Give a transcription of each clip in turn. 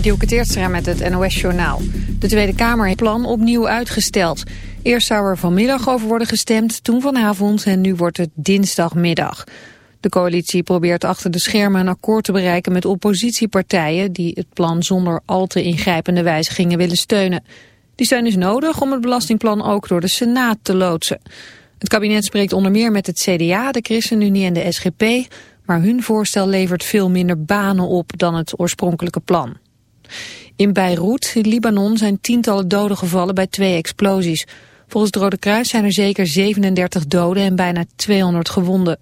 Dielke Teertstra met het NOS-journaal. De Tweede Kamer heeft plan opnieuw uitgesteld. Eerst zou er vanmiddag over worden gestemd, toen vanavond en nu wordt het dinsdagmiddag. De coalitie probeert achter de schermen een akkoord te bereiken met oppositiepartijen... die het plan zonder al te ingrijpende wijzigingen willen steunen. Die steun is nodig om het belastingplan ook door de Senaat te loodsen. Het kabinet spreekt onder meer met het CDA, de ChristenUnie en de SGP... maar hun voorstel levert veel minder banen op dan het oorspronkelijke plan. In Beirut, in Libanon, zijn tientallen doden gevallen bij twee explosies. Volgens het Rode Kruis zijn er zeker 37 doden en bijna 200 gewonden.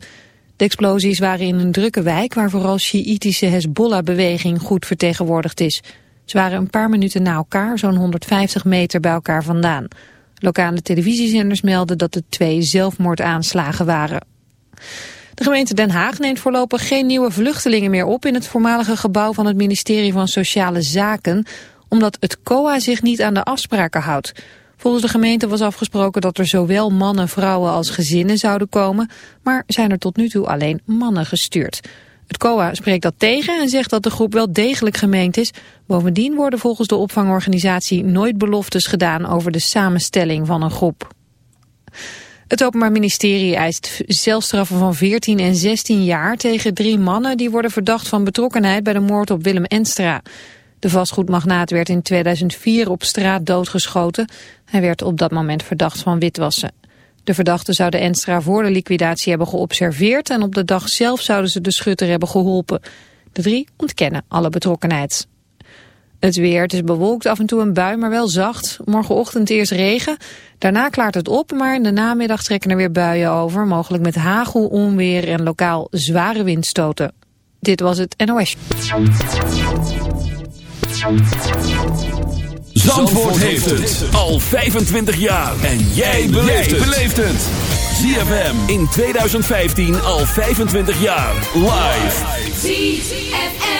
De explosies waren in een drukke wijk waar vooral Sjiitische Hezbollah-beweging goed vertegenwoordigd is. Ze waren een paar minuten na elkaar, zo'n 150 meter bij elkaar vandaan. Lokale televisiezenders melden dat het twee zelfmoordaanslagen waren. De gemeente Den Haag neemt voorlopig geen nieuwe vluchtelingen meer op in het voormalige gebouw van het ministerie van Sociale Zaken, omdat het COA zich niet aan de afspraken houdt. Volgens de gemeente was afgesproken dat er zowel mannen, vrouwen als gezinnen zouden komen, maar zijn er tot nu toe alleen mannen gestuurd. Het COA spreekt dat tegen en zegt dat de groep wel degelijk gemeend is. Bovendien worden volgens de opvangorganisatie nooit beloftes gedaan over de samenstelling van een groep. Het Openbaar Ministerie eist celstraffen van 14 en 16 jaar tegen drie mannen die worden verdacht van betrokkenheid bij de moord op Willem Enstra. De vastgoedmagnaat werd in 2004 op straat doodgeschoten. Hij werd op dat moment verdacht van witwassen. De verdachten zouden Enstra voor de liquidatie hebben geobserveerd en op de dag zelf zouden ze de schutter hebben geholpen. De drie ontkennen alle betrokkenheid. Het weer, het is bewolkt, af en toe een bui, maar wel zacht. Morgenochtend eerst regen, daarna klaart het op, maar in de namiddag trekken er weer buien over. Mogelijk met hagel, onweer en lokaal zware windstoten. Dit was het NOS. Zandvoort heeft het al 25 jaar. En jij beleeft het. ZFM in 2015 al 25 jaar. Live. ZFM.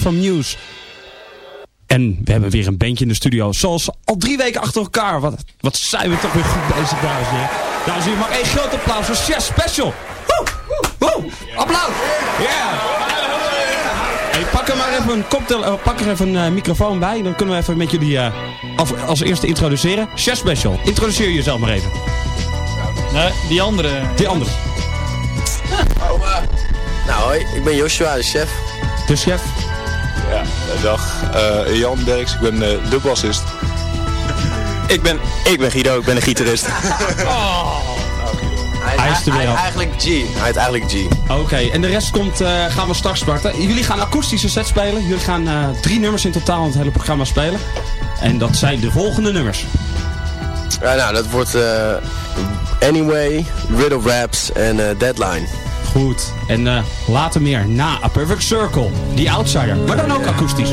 Van Muse. En we hebben weer een bandje in de studio. Zoals al drie weken achter elkaar. Wat, wat zijn we toch weer goed bezig, dames en heren. Dames en heren, mag één groot applaus voor Chef Special. Woe! Woe! Applaus! Ja! Hey, pak er maar even een cocktail, eh, pak er even een eh, microfoon bij. Dan kunnen we even met jullie eh, als, als eerste introduceren. Chef Special, introduceer jezelf maar even. Nee, die andere. Die andere. Nou hoi, ik ben Joshua, de chef. De chef. Ja, dag. Eh, Jan Derks, ik ben uh, de bassist. Ik ben, ik ben Guido, ik ben de gitarist. Hij is er weer hij, af. eigenlijk G. Hij heet eigenlijk G. Oké, en de rest komt, eh, gaan we straks starten. Jullie gaan akoestische set spelen. Jullie gaan eh, drie nummers in totaal in het hele programma spelen. En dat zijn de volgende nummers. Ja, nou, dat wordt eh, Anyway, Riddle Raps en eh, Deadline. Goed. En eh, later meer na A Perfect Circle. The Outsider. Maar dan ook akoestisch.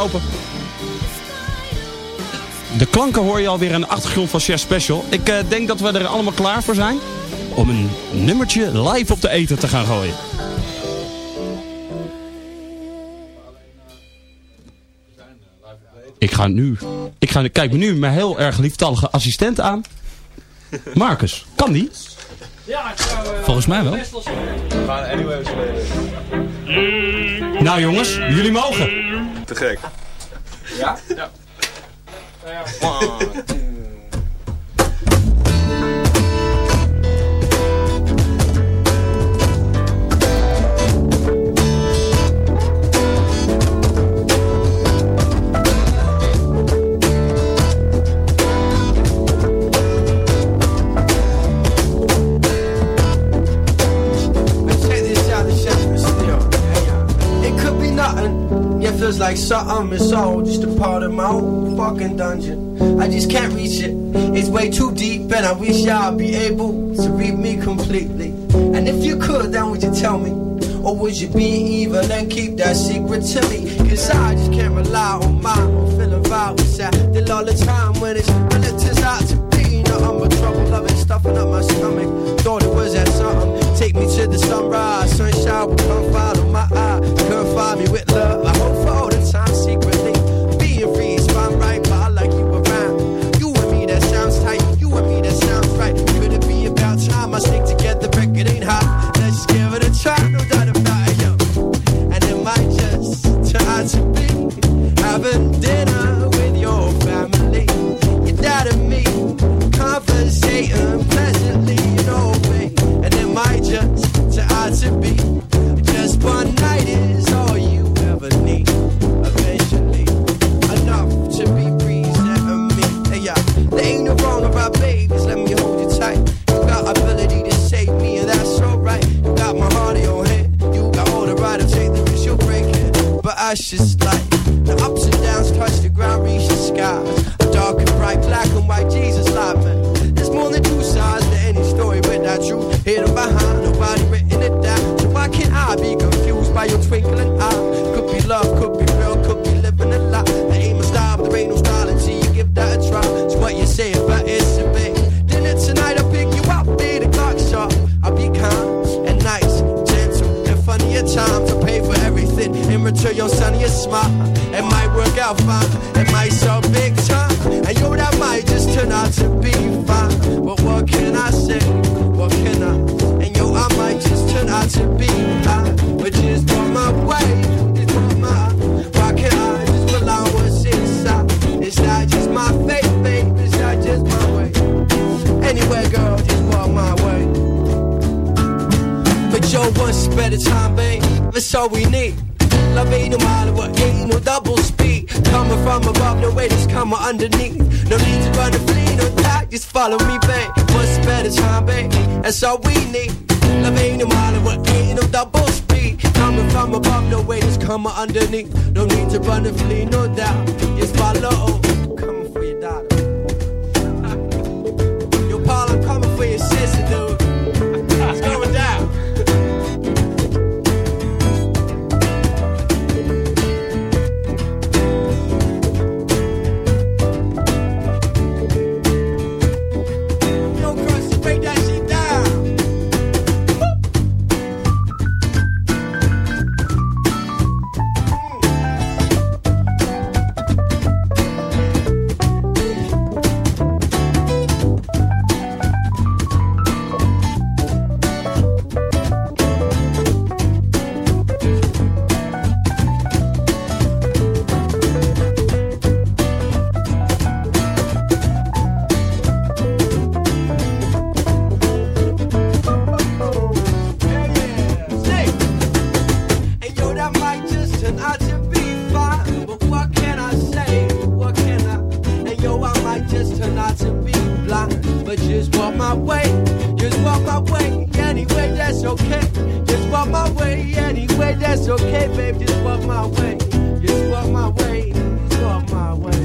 Open. De klanken hoor je alweer in de achtergrond van Chef Special. Ik eh, denk dat we er allemaal klaar voor zijn. Om een nummertje live op de eten te gaan gooien. Ik ga nu... Ik ga, kijk me nu mijn heel erg lieftallige assistent aan. Marcus, kan die? Volgens mij wel. We gaan anyway spelen. Nou jongens, jullie mogen. Te gek. Check feels like something. It's all just a part of my own fucking dungeon. I just can't reach it. It's way too deep, and I wish y'all be able to read me completely. And if you could, then would you tell me? Or would you be evil and keep that secret to me? Cause I just can't rely on my own feeling vibes. I feel all the time when it's when it turns out to be. No, I'm a trouble loving, stuffing up my stomach. Thought it was that something. Take me to the sunrise, sunshine will come follow my eye. Find me with love. I hope for all the time secretly. Just like your son, your smile. It might work out fine, it might sell big time. And yo, that might just turn out to be fine. But what can I say? What can I? And yo, I might just turn out to be fine. But just on my way, just on my. Why can't I just rely on what's inside? It's not just my fate, babe. It's not just my way. Anyway, girl, just walk my way. But yo, once better time, babe. That's all we need. Love ain't no what, ain't no double speed. Coming from above, no way, just coming underneath. No need to run and flee, no doubt, just follow me, babe. What's better time, babe? That's all we need. Love ain't no what, ain't no double speed. Coming from above, no way, just coming underneath. No need to run and flee, no doubt, just follow. That's okay, babe. Just my way. Just walk my way. Just walk my way.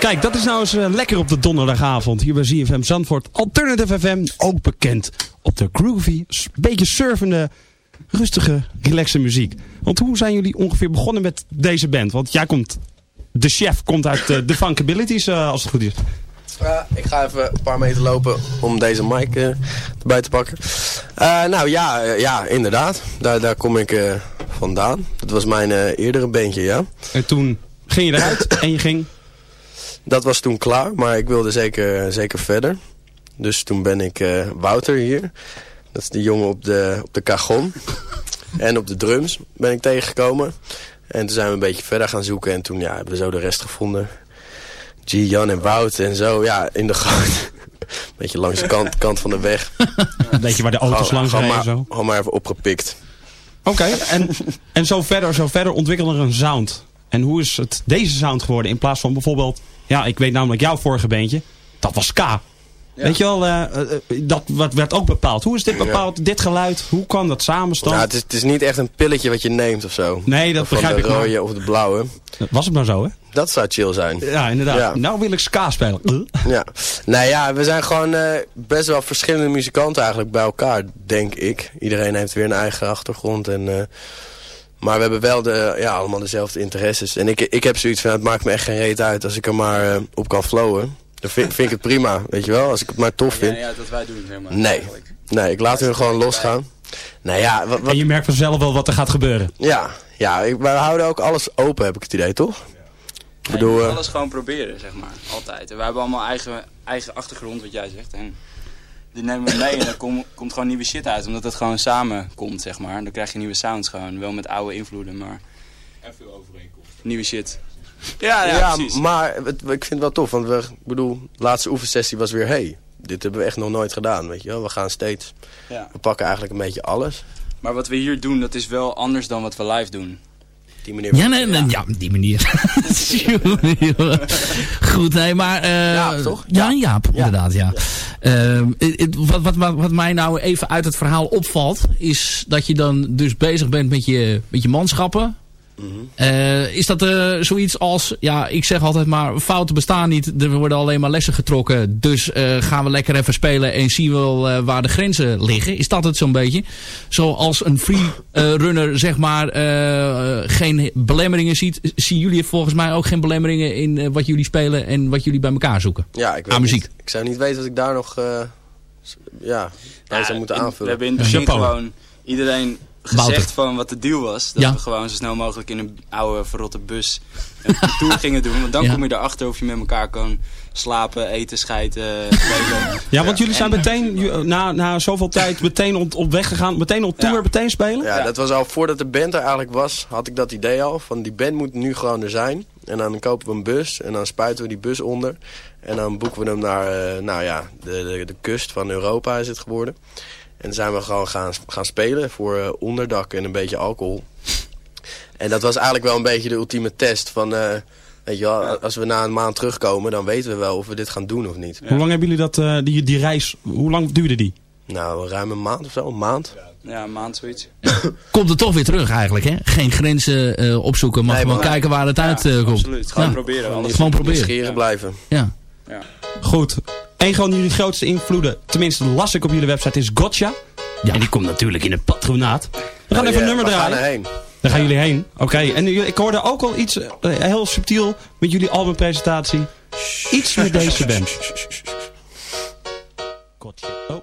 Kijk, dat is nou eens eh, lekker op de donderdagavond. Hier bij ZFM Zandvoort. Alternative FM, ook bekend op de groovy, beetje surfende, rustige, relaxe muziek. Want hoe zijn jullie ongeveer begonnen met deze band? Want jij komt, de chef komt uit eh, de Funkabilities, eh, als het goed is. Ik ga even een paar meter lopen om deze mic eh, erbij te pakken. Eh, nou ja, eh, ja, inderdaad. Daar, daar kom ik vandaan. Dat was mijn eerdere bandje, ja. En toen ging je eruit en je ging... Dat was toen klaar, maar ik wilde zeker, zeker verder. Dus toen ben ik Wouter hier. Dat is de jongen op de, op de cajon. en op de drums ben ik tegengekomen. En toen zijn we een beetje verder gaan zoeken. En toen ja, hebben we zo de rest gevonden. G, Jan en Wout en zo. Ja, in de goot. beetje langs de kant, kant van de weg. Een beetje waar de auto's Gewoon- langs gewoon maar, zo. Gewoon maar even opgepikt. Oké, en, en zo verder, zo verder ontwikkelde er een sound. En hoe is het deze sound geworden in plaats van bijvoorbeeld... Ja, ik weet namelijk jouw vorige beentje. Dat was Weet je wel, eh, eh, dat wat werd ook bepaald. Hoe is dit bepaald, dit geluid? Hoe kan dat samenstand? Nou, het, is, het is niet echt een pilletje wat je neemt of zo. Nee, dat begrijp de ik maar. rode of de blauwe. Was het maar zo, hè? Dat zou chill zijn. Ja, inderdaad. Ja. Nou wil ik ska spelen. Ja. Nou ja, we zijn gewoon eh, best wel verschillende muzikanten eigenlijk bij elkaar, denk ik. Iedereen heeft weer een eigen achtergrond. En, eh, maar we hebben wel de, ja, allemaal dezelfde interesses. En ik, ik heb zoiets van, het maakt me echt geen reet uit als ik er maar eh, op kan flowen. Dan vind, vind ik het prima, weet je wel. Als ik het maar tof vind. Ja, ja, dat wij doen, zeg maar. Nee, eigenlijk. nee ik laat hun gewoon losgaan. Nou ja, wat, wat, En je merkt vanzelf wel wat er gaat gebeuren. ja, ja ik, wij houden ook alles open, heb ik het idee, toch? Ik Nee, bedoel, je moet eh, alles gewoon proberen, zeg maar. Altijd. En wij hebben allemaal eigen, eigen achtergrond, wat jij zegt. En die nemen we mee en er kom- komt gewoon nieuwe shit uit. Omdat het gewoon samen komt, zeg maar. Dan krijg je nieuwe sounds gewoon. Wel met oude invloeden, maar... En veel overeenkomsten. Nieuwe shit. Ja, ja, ja, precies. maar het, ik vind het wel tof, want we, ik bedoel, de laatste oefensessie was weer, hey, dit hebben we echt nog nooit gedaan, weet je wel. We gaan steeds, Ja. we pakken eigenlijk een beetje alles. Maar wat we hier doen, dat is wel anders dan wat we live doen. Die manier Ja, nee, nee, ja, op die manier. Goed, nee, maar... eh Jaap, toch? Ja, Jaap, inderdaad, ja. Ehm, het- het- wat, wat, wat, wat mij nou even uit het verhaal opvalt... is dat je dan dus bezig bent met je, met je manschappen... Eh, is dat eh, zoiets als, ja, ik zeg altijd maar, fouten bestaan niet. Er worden alleen maar lessen getrokken. Dus eh, gaan we lekker even spelen en zien we wel eh, waar de grenzen liggen. Is dat het zo'n beetje? Zoals een free runner, zeg maar, geen belemmeringen ziet. Zien jullie volgens mij ook geen belemmeringen in wat jullie spelen en wat jullie bij elkaar zoeken? Ja, ik weet Aan muziek. niet- ik zou niet weten wat ik daar nog, eh, ja, bij zou moeten in- aanvullen. We hebben in het begin Chapeau. gewoon iedereen gezegd Wouter. van wat de deal was. Dat Ja. we gewoon zo snel mogelijk in een oude verrotte bus een tour gingen doen. Want dan Ja. kom je erachter of je met elkaar kan slapen, eten, schijten, spelen. Ja, want jullie zijn En- meteen, na, na zoveel tijd, meteen op, op weg gegaan. Meteen op tour, Ja. meteen spelen? Ja, dat was al voordat de band er eigenlijk was, had ik dat idee al. Van die band moet nu gewoon er zijn. En dan kopen we een bus en dan spuiten we die bus onder. En dan boeken we hem naar, eh, nou ja, de, de, de kust van Europa is het geworden. En dan zijn we gewoon gaan, gaan spelen voor eh, onderdak en een beetje alcohol. En dat was eigenlijk wel een beetje de ultieme test van... eh, weet je wel, als we na een maand terugkomen, dan weten we wel of we dit gaan doen of niet. Hoe lang hebben jullie dat, eh, die, die reis, hoe lang duurde die? Nou, ruim een maand of zo, een maand. Ja, een maand zoiets. Komt er toch weer terug eigenlijk, hè? Geen grenzen eh, opzoeken, maar Nee, gewoon maar- kijken waar het uit komt. Absoluut. Gewoon Ja. proberen. Anders Gewoon proberen. Nieuwsgierig blijven. Ja. Goed. Een van jullie grootste invloeden, tenminste las ik op jullie website, is Gotcha. Ja. En die komt natuurlijk in het patronaat. We gaan Oh, even een nummer we gaan draaien. erheen. Daar gaan jullie heen. Oké, en ik hoorde ook al iets eh, heel subtiel met jullie albumpresentatie. Iets met deze band. Gotcha. Oh.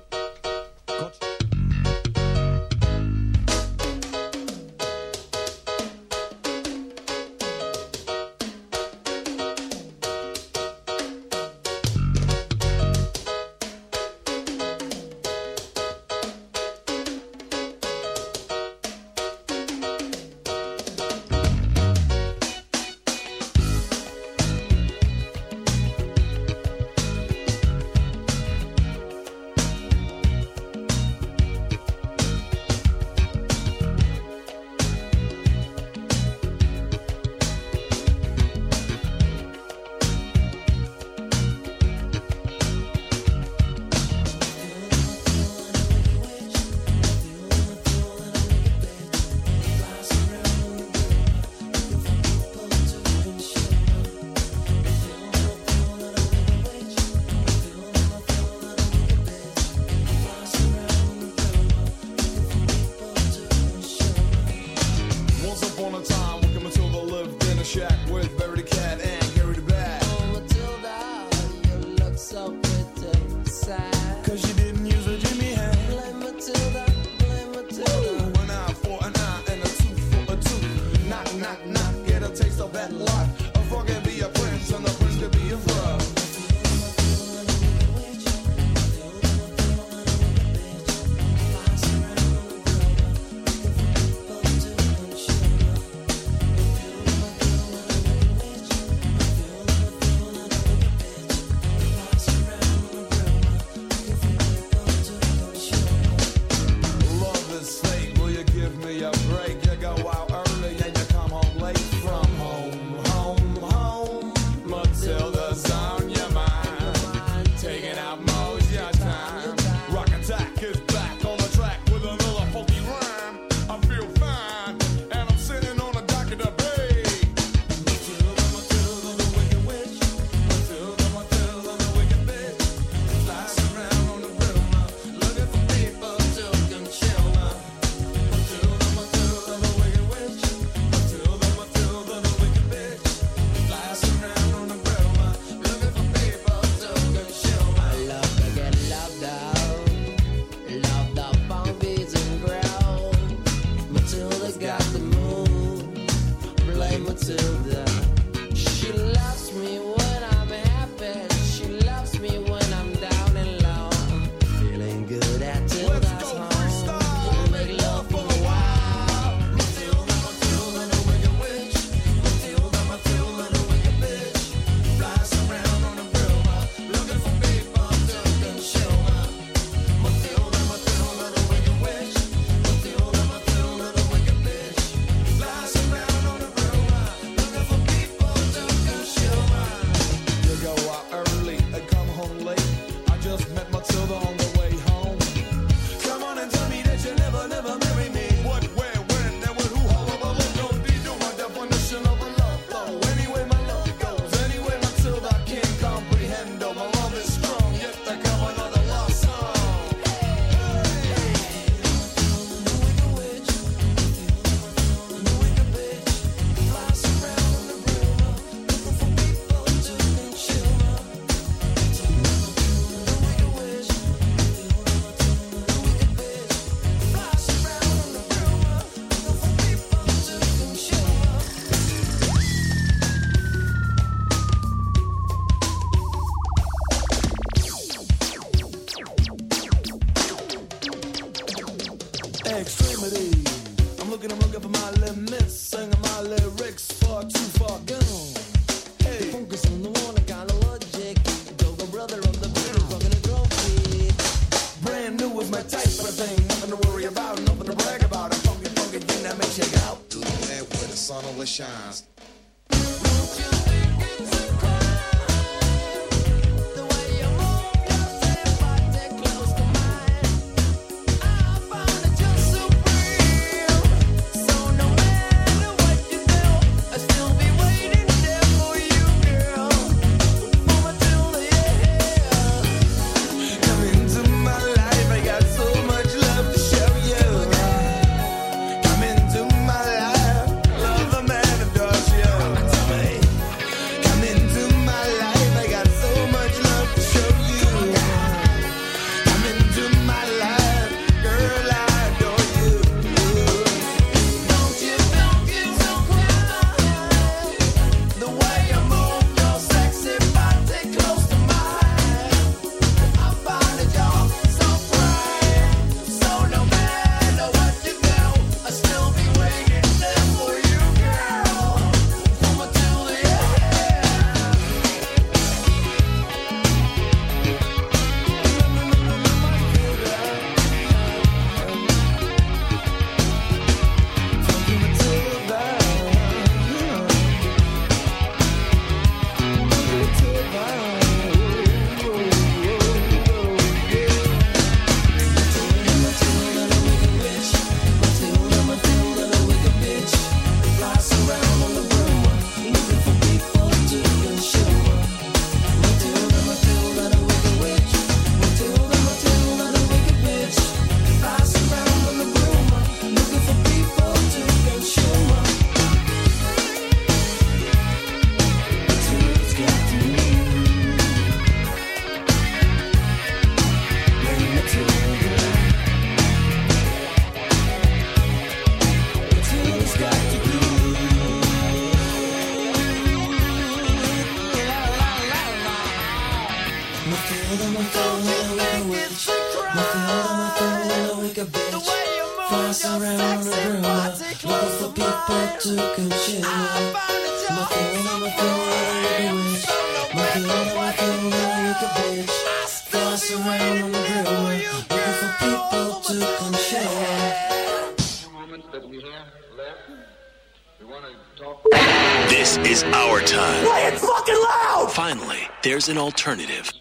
An alternative.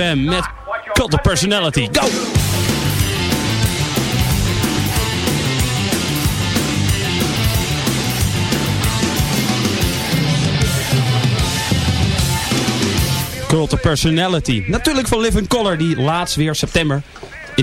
Met Cult Personality. Go! Cult Personality. Natuurlijk van Living Color, die laatst weer september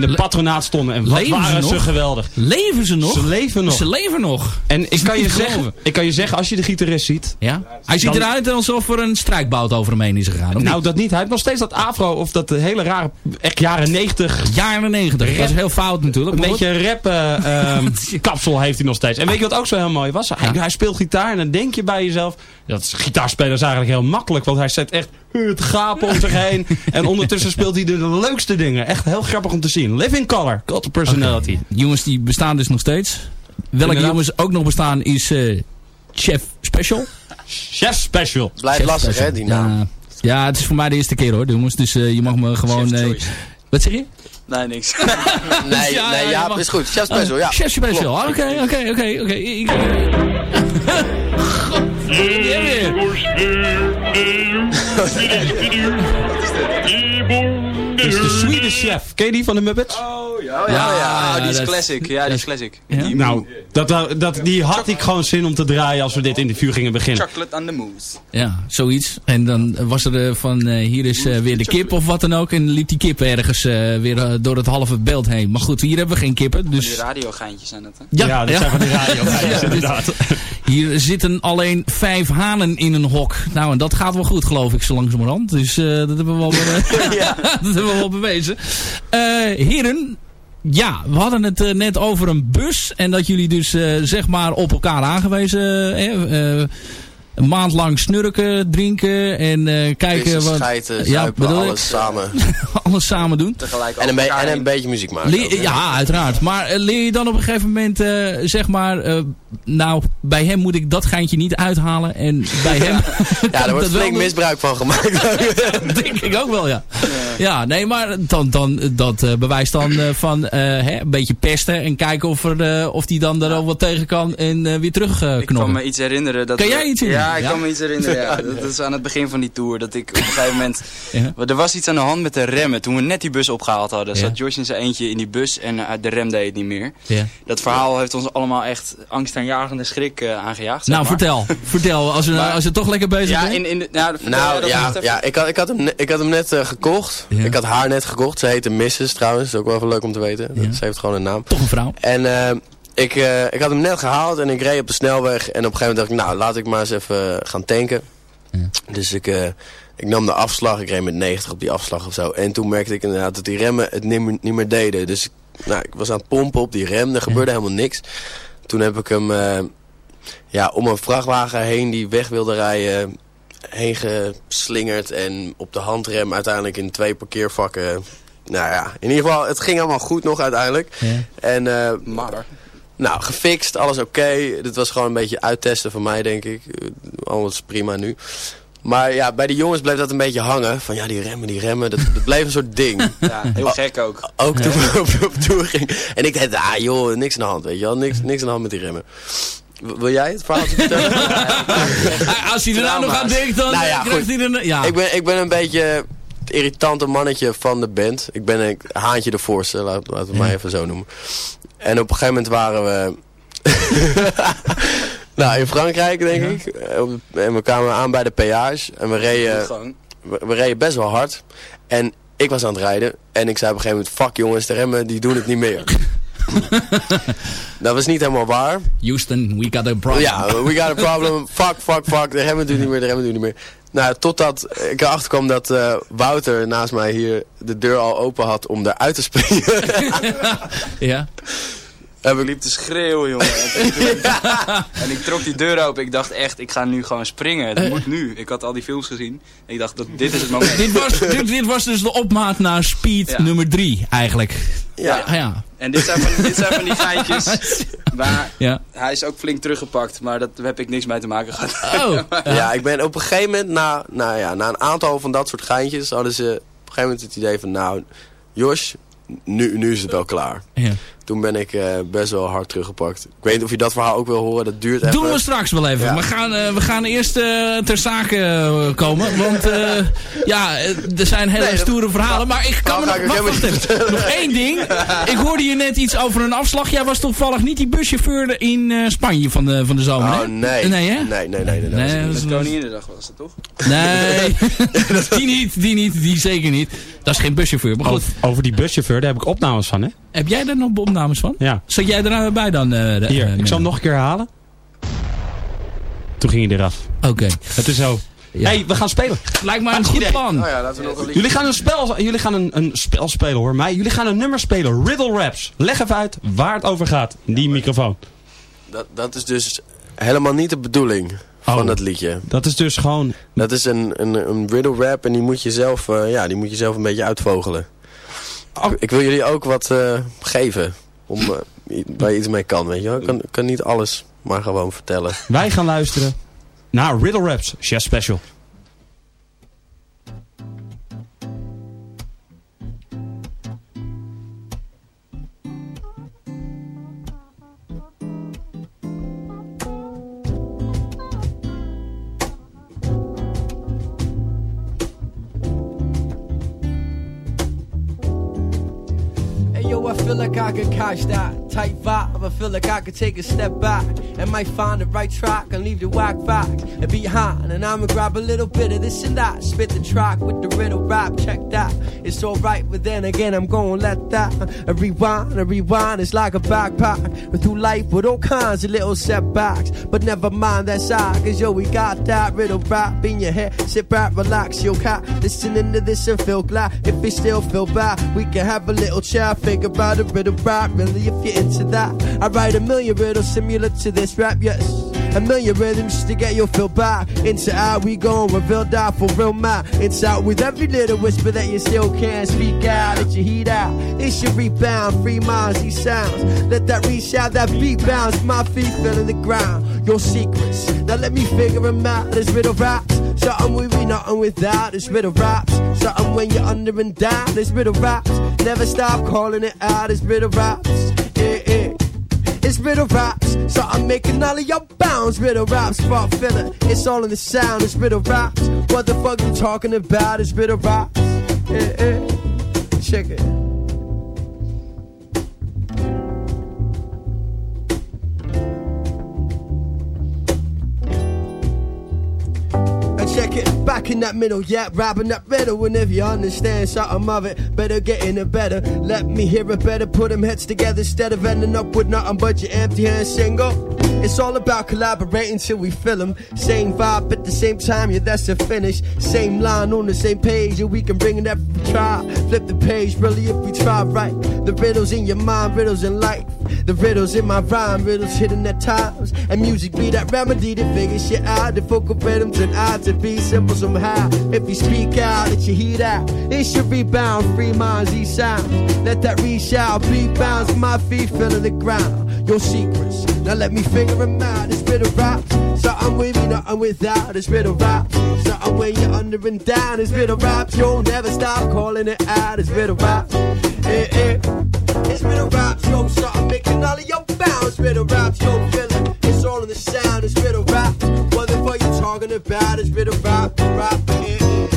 in de patronaat stonden. En wat Leven waren ze nog? geweldig. Leven ze nog? Ze leven nog. Ze leven nog. En ik kan, je zeggen, ik kan je zeggen, als je de gitarist ziet... Ja? Hij ziet eruit alsof er een strijkbout over hem heen is gegaan. Nou, dat niet. Hij heeft nog steeds dat afro of dat hele rare, echt jaren 90 Jaren 90. Dat is heel fout natuurlijk. Een beetje een rap ehm, kapsel heeft hij nog steeds. En weet je wat ook zo heel mooi was? Hij, hij speelt gitaar en dan denk je bij jezelf... Dat is, gitaarspelen is eigenlijk heel makkelijk. Want hij zet echt te gapen om zich heen. En ondertussen speelt hij de leukste dingen. Echt heel grappig om te zien. Living Color, Cult of Personality. Jongens die bestaan dus nog steeds. Welke Inderdaad. jongens ook nog bestaan is eh, Chef Special. Chef Special. Blijft Chef lastig, Special. hè, die naam. Ja, ja, het is voor mij de eerste keer hoor, jongens. Dus eh, je mag me gewoon... Eh, choice. wat zeg je? Nee, niks. Nee, Ja, nee, ja, mag- is goed. Chef Special, Oh, ja. Chef Special. Ah, Oké, oké, oké, oké. Ik- Ja, weer. Het is de Swedish Chef. Ken je die van de Muppets? Oh ja, Ja, ja, ja, die is dat- classic. Ja, die is classic. Ja. Die Nou, dat, dat, die had ik gewoon zin om te draaien als we dit interview gingen beginnen. chocolate on the mousse. Ja, zoiets. En dan was er eh, van, eh, hier is eh, weer de kip of wat dan ook. En liep die kip ergens eh, weer door het halve beeld heen. Maar goed, hier hebben we geen kippen. Die Dus radiogeintjes zijn dat, hè? Ja, dat zijn van die radio. Ja, dus inderdaad. Hier zitten alleen vijf hanen in een hok. Nou, en dat gaat wel goed, geloof ik, zo langzamerhand. Dus eh, dat hebben we wel, dat we wel bewezen. Eh, heren, ja, we hadden het eh, net over een bus. En dat jullie dus, eh, zeg maar, op elkaar aangewezen... een maand lang snurken, drinken en eh, kijken... Pissen, wat, schijten, ja, zuipen, bedoel ik. alles samen. alles samen doen. Tegelijk En een, be- en een beetje muziek maken. Leer- ook, ja, uiteraard. Maar eh, leer je dan op een gegeven moment, eh, zeg maar, eh, nou, bij hem moet ik dat geintje niet uithalen. En bij hem. Ja, er wordt flink misbruik van gemaakt. Denk ik ook wel, ja. Ja, nee, maar dan, dan, dat eh, bewijst dan van eh, hè, een beetje pesten. En kijken of, er, eh, of die dan er al wat tegen kan en eh, weer terug eh Ik kan me iets herinneren. Dat Kan we- jij iets herinneren? Ja, ik Ja? kan me iets herinneren. Ja. Dat, is aan het begin van die tour. Dat ik op een gegeven moment... Ja. Er was iets aan de hand met de remmen. Toen we net die bus opgehaald hadden, Ja. zat Josh in zijn eentje in die bus en eh, de rem deed het niet meer. Ja. Dat verhaal heeft ons allemaal echt angstaanjagende schrik eh, aangejaagd. zeg Nou, maar. vertel. Vertel, als we, Maar- als je toch lekker bezig Ja, bent. in, in de, nou, Nou ja, ja ik, had, ik, had hem, ik had hem net eh, gekocht. Ja. Ik had haar net gekocht. Ze heette Mrs. trouwens. Dat is ook wel even leuk om te weten. Ja. Ze heeft gewoon een naam. Toch een vrouw. En eh, ik, eh, ik had hem net gehaald en ik reed op de snelweg. En op een gegeven moment dacht ik, nou laat ik maar eens even gaan tanken. Ja. Dus ik, eh, ik nam de afslag. Ik reed met 90 op die afslag of zo. En toen merkte ik inderdaad dat die remmen het niet meer, niet meer deden. Dus ik, nou, ik was aan het pompen op die rem. Er gebeurde helemaal niks. Toen heb ik hem eh, ja, om een vrachtwagen heen die weg wilde rijden heen geslingerd. En op de handrem uiteindelijk in twee parkeervakken. Nou ja, in ieder geval, het ging allemaal goed nog uiteindelijk. Ja. En eh, Maar, nou, gefixt, alles oké. Dit was gewoon een beetje uittesten van mij, denk ik. Eh, Alles prima nu. Maar ja, bij de jongens bleef dat een beetje hangen. Van ja, die remmen, die remmen. Dat, dat bleef een soort ding. ja, heel gek ook. Ook toen we op, op tour ging. En ik dacht, ah joh, niks aan de hand, weet je wel. Niks, niks aan de hand met die remmen. Wil jij het verhaal vertellen? Als hij er nou nog aan denkt, dan Nou ja, krijgt goed. hij er... Ja. ik, ben, ik ben een beetje het irritante mannetje van de band. Ik ben een haantje de voorste, laat- laten we mij even zo noemen. En op een gegeven moment waren we... nou, in Frankrijk, denk ik. En we kwamen aan bij de peage. En we reden, we, we reden best wel hard. En ik was aan het rijden. En ik zei op een gegeven moment... Fuck jongens, de remmen die doen het niet meer. dat was niet helemaal waar. Houston, we got a problem. Ja, we got a problem. fuck, fuck, fuck. De remmen doen niet meer, de remmen doen niet meer. Nou, totdat ik erachter kwam dat eh, Wouter naast mij hier de deur al open had om eruit te springen. ja. Heb ik liep te schreeuwen, jongen. En, en ik trok die deur open. Ik dacht echt, ik ga nu gewoon springen. Het moet nu. Ik had al die films gezien. Ik dacht, dat, dit is het moment. dit, was, dit, dit was dus de opmaat naar Speed Ja. nummer 3, eigenlijk. Ja. Ja. ja. En dit zijn van, dit zijn van die geintjes. Maar Ja. hij is ook flink teruggepakt. Maar daar heb ik niks mee te maken gehad. Oh. Ja, ik ben op een gegeven moment, na, nou ja, na een aantal van dat soort geintjes, hadden ze op een gegeven moment het idee van, nou, Jos, nu, nu is het wel klaar. Ja. Toen ben ik eh, best wel hard teruggepakt. Ik weet niet of je dat verhaal ook wil horen, dat duurt even. Doen we straks wel even. Ja. We, gaan, eh, we gaan eerst eh, ter zake komen. Want eh, ja, er zijn hele Nee, dat- stoere verhalen. Maar ik kan Nou, me nog... Wacht, even. Nog één ding. Ik hoorde je net iets over een afslag. Jij was toevallig niet die buschauffeur in eh, Spanje van de, van de zomer, Oh hè? nee. Nee, hè? Nee, nee, nee. nee, dat was Nee, het dat niet. is- Koninginnedag was het toch? Nee, die niet, die niet, die zeker niet. Dat is geen buschauffeur. Maar goed, Over, over die buschauffeur, daar heb ik opnames van, hè? heb jij daar nog opnames van? Ja. Zat jij er nou bij dan? eh, de- Hier, eh, ik zal hem nog een keer herhalen. Toen ging hij eraf. Oké. Het is zo. Ja. hey, we gaan spelen. Lijkt mij een goed idee. plan. Oh ja, laten we nog een. Jullie gaan een spel, jullie gaan een, een spel spelen hoor. Maar jullie gaan een nummer spelen. Riddle Raps. Leg even uit waar het over gaat. in Die microfoon. Dat, dat is dus helemaal niet de bedoeling van Oh. dat liedje. Dat is dus gewoon... Dat is een, een, een riddle rap en die moet je zelf, eh, ja, die moet je zelf een beetje uitvogelen. Oh. Ik wil jullie ook wat eh, geven. Om, i- waar je iets mee kan, weet je wel. Ik kan, kan niet alles maar gewoon vertellen. Wij gaan luisteren naar Riddle Raps. Chef Special. Like I could catch that tight vibe. I feel like I could take a step back and might find the right track and leave the whack facts and behind. And I'ma grab a little bit of this and that. Spit the track with the riddle rap. Check that. It's alright, but then again, I'm gonna let that a rewind, a rewind. It's like a backpack. But through life with all kinds of little setbacks. But never mind that side, cause yo, we got that riddle rap in your head. Sit back, relax, yo, cat. Listening to this and feel glad. If we still feel bad, we can have a little chat. Think about a riddle rap, really, if you're into that. I write a million riddles similar to this rap, yes. A million rhythms to get your feel back. Into how we gon' reveal that for real man. It's out with every little whisper that you still can't speak out. That your heat out. It should rebound, free minds, these sounds. Let that reach out, that beat bounce. My feet feeling the ground. Your secrets. Now let me figure them out. This riddle raps. Something we be nothing without. This riddle raps. Something when you're under and down. This riddle raps. Never stop calling it out. This riddle raps. It's riddle raps, so I'm making all of your bounds. Riddle raps, spot filler. It's all in the sound. It's riddle raps. What the fuck you talking about? It's riddle raps. Yeah, yeah. Check it. And back in that middle, yeah, rapping that riddle. And if you understand something of it, better get in it better. Let me hear it better, put them heads together instead of ending up with nothing but your empty hand single. It's all about collaborating till we fill 'em. Same vibe at the same time, yeah, that's the finish. Same line on the same page, yeah, we can bring it up if we try. Flip the page, really, if we try right. The riddles in your mind, riddles in life. The riddles in my rhyme, riddles hidden at times. And music be that remedy to figure shit out. The focal rhythms and I to be simple somehow. If you speak out, let your heat out. It should rebound, free minds, these sounds. Let that reach out, beat bounce, my feet feeling the ground. Your secrets, now let me figure them out. It's riddle raps, something with me, nothing without. It's riddle raps, something when you're under and down. It's riddle raps, you'll never stop calling it out. It's riddle raps, eh, eh. It's riddle raps, yo, something making all of your bounds. Riddle raps, yo, feeling. It's all in the sound. It's riddle raps. What the fuck you talking about? It's riddle rap, rap, eh, eh.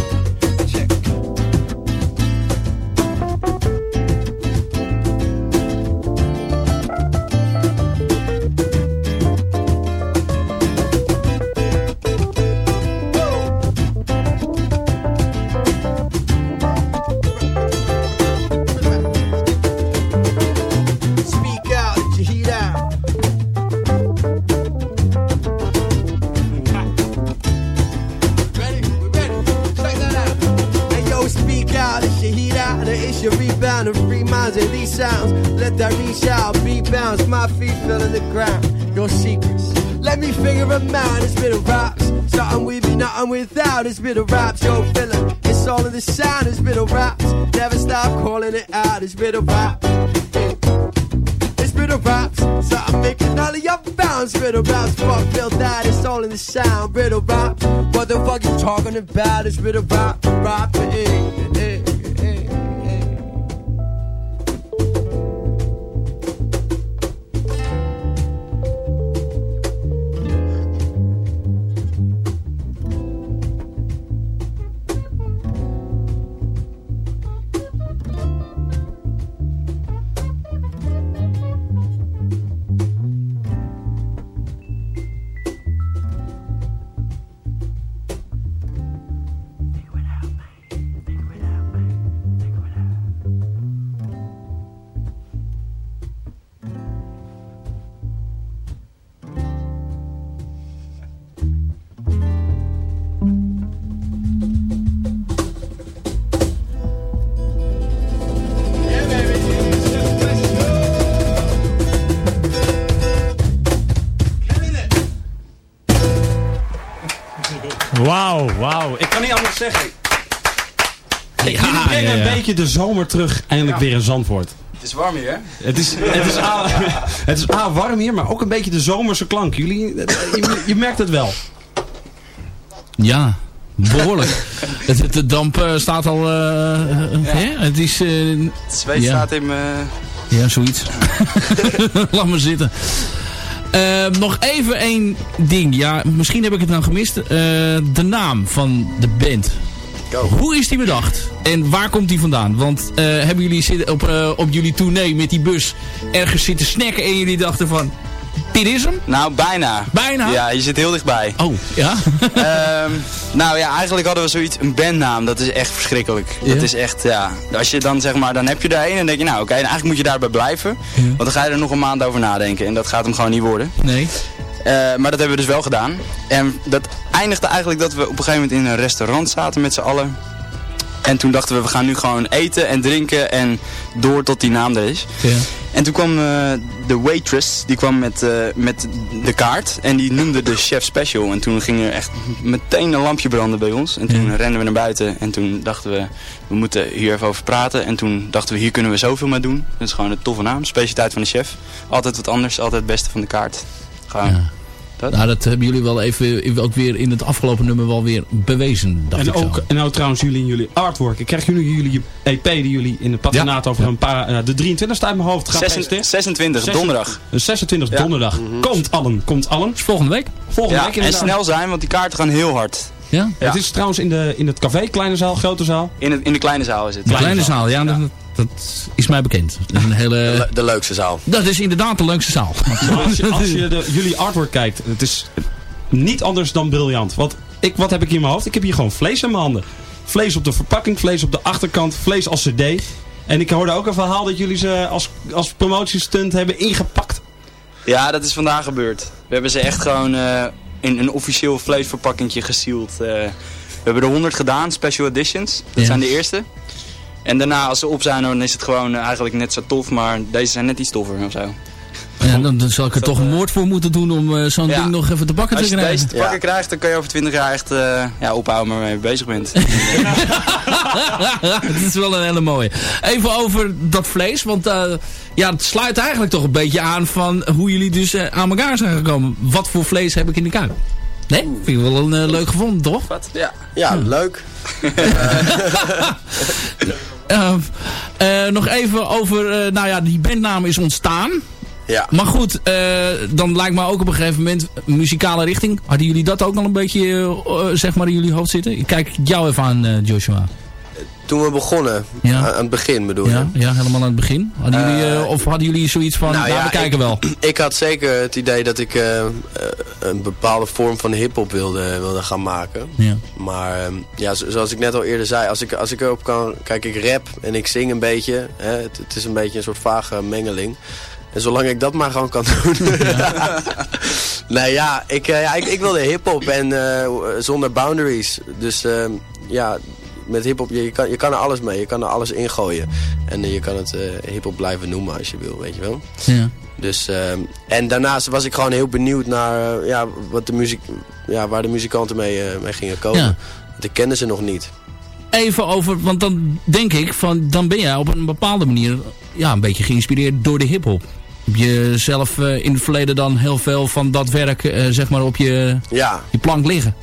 Wauw, wauw. Ik kan niet anders zeggen. Jullie brengen ja, ja. een beetje de zomer terug eindelijk weer in Zandvoort. Het is warm hier, hè? Het is, het, is A, het is A warm hier, maar ook een beetje de zomerse klank. Jullie, je, je merkt het wel. Ja, behoorlijk. het, het- de damp eh, staat al... eh, hè? Het is... eh, Het zweet Ja. staat in mijn... Ja, zoiets. Laat maar zitten. Eh, nog even één ding. Ja, misschien heb ik het nou gemist. Eh, de naam van de band. Hoe is die bedacht? En waar komt die vandaan? Want eh, hebben jullie op, eh, op jullie tournee met die bus ergens zitten snacken en jullie dachten van... Dit is hem? Nou, bijna. Bijna? Ja, je zit heel dichtbij. Oh, ja? Ehm, nou ja, eigenlijk hadden we zoiets, een bandnaam, dat is echt verschrikkelijk. Ja? Dat is echt, ja, als je dan zeg maar, dan heb je er een en denk je, nou oké, eigenlijk moet je daarbij blijven. Want dan ga je er nog een maand over nadenken en dat gaat hem gewoon niet worden. Nee. Eh, maar dat hebben we dus wel gedaan. En dat eindigde eigenlijk dat we op een gegeven moment in een restaurant zaten met z'n allen. En toen dachten we, we gaan nu gewoon eten en drinken en door tot die naam er is. Ja. En toen kwam eh, de waitress, die kwam met, eh, met de kaart en die noemde de chef special. En toen ging er echt meteen een lampje branden bij ons. En toen Ja. renden we naar buiten en toen dachten we, we moeten hier even over praten. En toen dachten we, hier kunnen we zoveel mee doen. Dat is gewoon een toffe naam, specialiteit van de chef. Altijd wat anders, altijd het beste van de kaart. Gewoon. Ja. Dat? Nou, dat hebben jullie wel even ook weer in het afgelopen nummer wel weer bewezen. Dacht En ik zo. ook, en nou trouwens jullie in jullie artwork. Ik krijg jullie jullie EP die jullie in het patronaat over een paar, eh, de 23 uit mijn hoofd gaan Zesen- presenteren. 26, donderdag. De 26 Ja. donderdag. Komt allen, komt allen. Volgende week? Volgende Ja, week en inderdaad. snel zijn, want die kaarten gaan heel hard. Ja? Ja. Het is trouwens in, de, in het café, kleine zaal, grote zaal. In, het, in de kleine zaal is het. De kleine zaal, ja, Dat, dat is mij bekend. Dat is, een hele, De, de leukste zaal. dat is inderdaad de leukste zaal. Als je, als je de, jullie artwork kijkt, het is niet anders dan briljant. Want ik, wat heb ik hier in mijn hoofd? Ik heb hier gewoon vlees in mijn handen. Vlees op de verpakking, vlees op de achterkant, vlees als cd. En ik hoorde ook een verhaal dat jullie ze als, als promotiestunt hebben ingepakt. Ja, dat is vandaag gebeurd. We hebben ze echt gewoon eh, in een officieel vleesverpakkingje gesield. eh. we hebben er 100 gedaan, special editions. Dat Ja. zijn de eerste. En daarna, als ze op zijn, dan is het gewoon eigenlijk net zo tof. Maar deze zijn net iets toffer of zo. Ja, dan, dan zal ik er toch een moord voor moeten doen om eh, zo'n Ja. ding nog even te pakken Als te je deze krijgen. te pakken krijgt, dan kan je over 20 jaar echt eh, ja, ophouden waarmee je bezig bent. dat is wel een hele mooie. Even over dat vlees, want eh, ja, het sluit eigenlijk toch een beetje aan van hoe jullie dus eh, aan elkaar zijn gekomen. Wat voor vlees heb ik in de kuip? Nee? Vind ik wel een eh, leuk gevonden, toch? Wat? Ja. Ja, leuk. Eh, eh, nog even over, eh, nou ja, die bandnaam is ontstaan. Ja. Maar goed, eh, dan lijkt me ook op een gegeven moment muzikale richting. Hadden jullie dat ook al een beetje, eh, zeg maar, in jullie hoofd zitten? Ik kijk jou even aan, eh, Joshua. Toen we begonnen, Ja. aan, het begin bedoel je? Ja, ja, helemaal aan het begin. Hadden jullie, of hadden jullie zoiets van, nou, ja, we kijken ik, wel. Ik had zeker het idee dat ik een bepaalde vorm van hip-hop wilde, wilde gaan maken. Ja. Maar ehm, ja, zo- zoals ik net al eerder zei, als ik, als ik erop kan... Kijk, ik rap en ik zing een beetje. Hè, het, het is een beetje een soort vage mengeling. En zolang ik dat maar gewoon kan doen. nee, ja, ik, eh, ja, ik, ik wilde hip-hop en eh, zonder boundaries. Dus ehm, ja, met hip-hop, je, je kan, je kan er alles mee. Je kan er alles ingooien. En eh, je kan het eh hip-hop blijven noemen als je wil, weet je wel. Ja. Dus, ehm, en daarnaast was ik gewoon heel benieuwd naar ja, wat de muziek, ja, waar de muzikanten mee, mee gingen komen. Ja. Want ik kende ze nog niet. Even over, want dan denk ik van, dan ben jij op een bepaalde manier ja, een beetje geïnspireerd door de hiphop. Heb je zelf eh, in het verleden dan heel veel van dat werk eh, zeg maar op je, Ja, je plank liggen?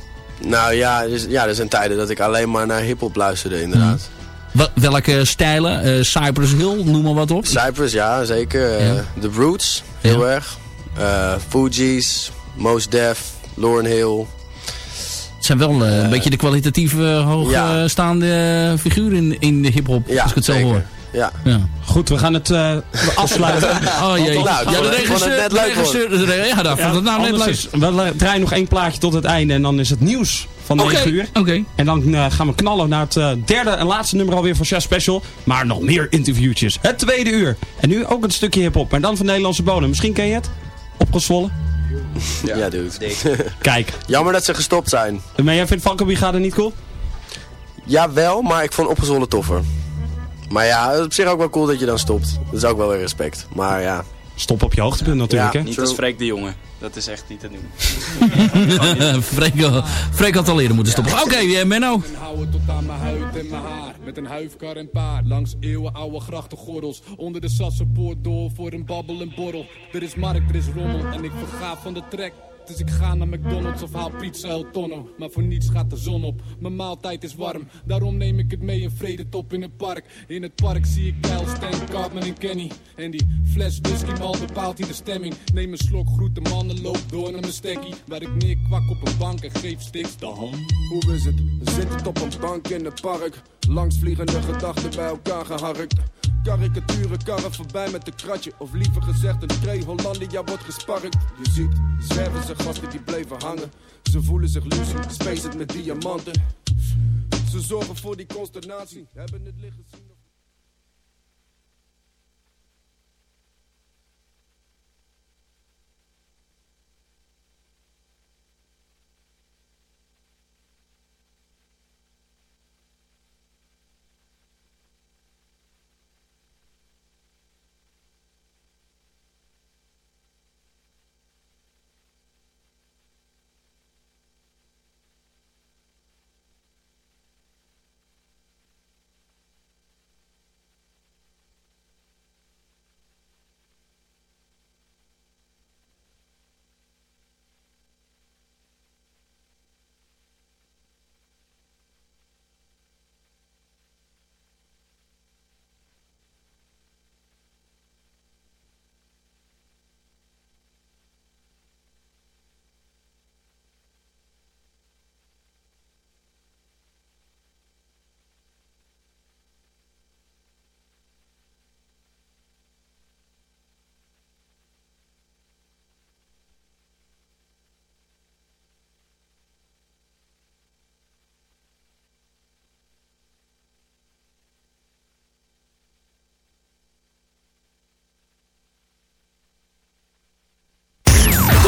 nou ja, dus, ja, er zijn tijden dat ik alleen maar naar hip-hop luisterde, inderdaad. Wa- welke stijlen? Eh, Cypress Hill, noem maar wat op. Cypress, ja, zeker. Ja. The Roots, heel Ja. erg. Eh Fugees, Mos Def, Lauryn Hill. Het zijn wel een beetje de kwalitatief hoogstaande Ja. figuren in, in de hiphop, als ik het zo hoor. Ja. Ja. Goed, we gaan het eh, afsluiten. Oh jee. Nou, ja, de het regisseur, net leuk, regisseur, de ja, dat vond het nou net leuk. is- we draaien nog één plaatje tot het einde en dan is het nieuws van Oké, 9 uur. oké. En dan eh, gaan we knallen naar het eh, derde en laatste nummer alweer van Chef Special. Maar nog meer interviewtjes. Het tweede uur. En nu ook een stukje hip-hop, maar dan van Nederlandse bodem. Misschien ken je het? Opgezwollen? Ja, dude. Kijk. Jammer dat ze gestopt zijn. Maar jij vindt Franco Brigade niet cool? Ja, wel, maar ik vond opgezwollen toffer. Maar ja, het is op zich ook wel cool dat je dan stopt. Dat is ook wel weer respect. Maar ja. Stop op je hoogtepunt natuurlijk, Ja. hè? Niet True. als Freek de Jonge. dat is echt niet te doen. Freek, had- Freek had al eerder moeten stoppen. Oké, eh, Menno. En houden tot aan mijn huid en mijn haar. Met een huifkar en paard. Langs eeuwen oude grachtengordels. Onder de Sassenpoort door voor een babbel en borrel. Er is markt, er is rommel. En ik verga van de trek. Dus ik ga naar McDonald's of haal pizza El Tonno. Maar voor niets gaat de zon op. Mijn maaltijd is warm. Daarom neem ik het mee een vredetop in het park. In het park zie ik Kyle, Stan, Cartman en Kenny. En die fles whisky mal bepaalt hier de stemming. Neem een slok, groet de mannen, loop door naar mijn stekkie. Waar ik neerkwak op een bank en geef sticks de hand. Hoe is het? Zittend op een bank in het park. Langs vliegende gedachten bij elkaar geharkt. Karikaturen karren voorbij met een kratje. Of liever gezegd, een tree Hollandia wordt gesparkt. Je ziet, zwerven ze gasten die bleven hangen. Ze voelen zich space het met diamanten. Ze zorgen voor die consternatie. Hebben het liggen zien. Tot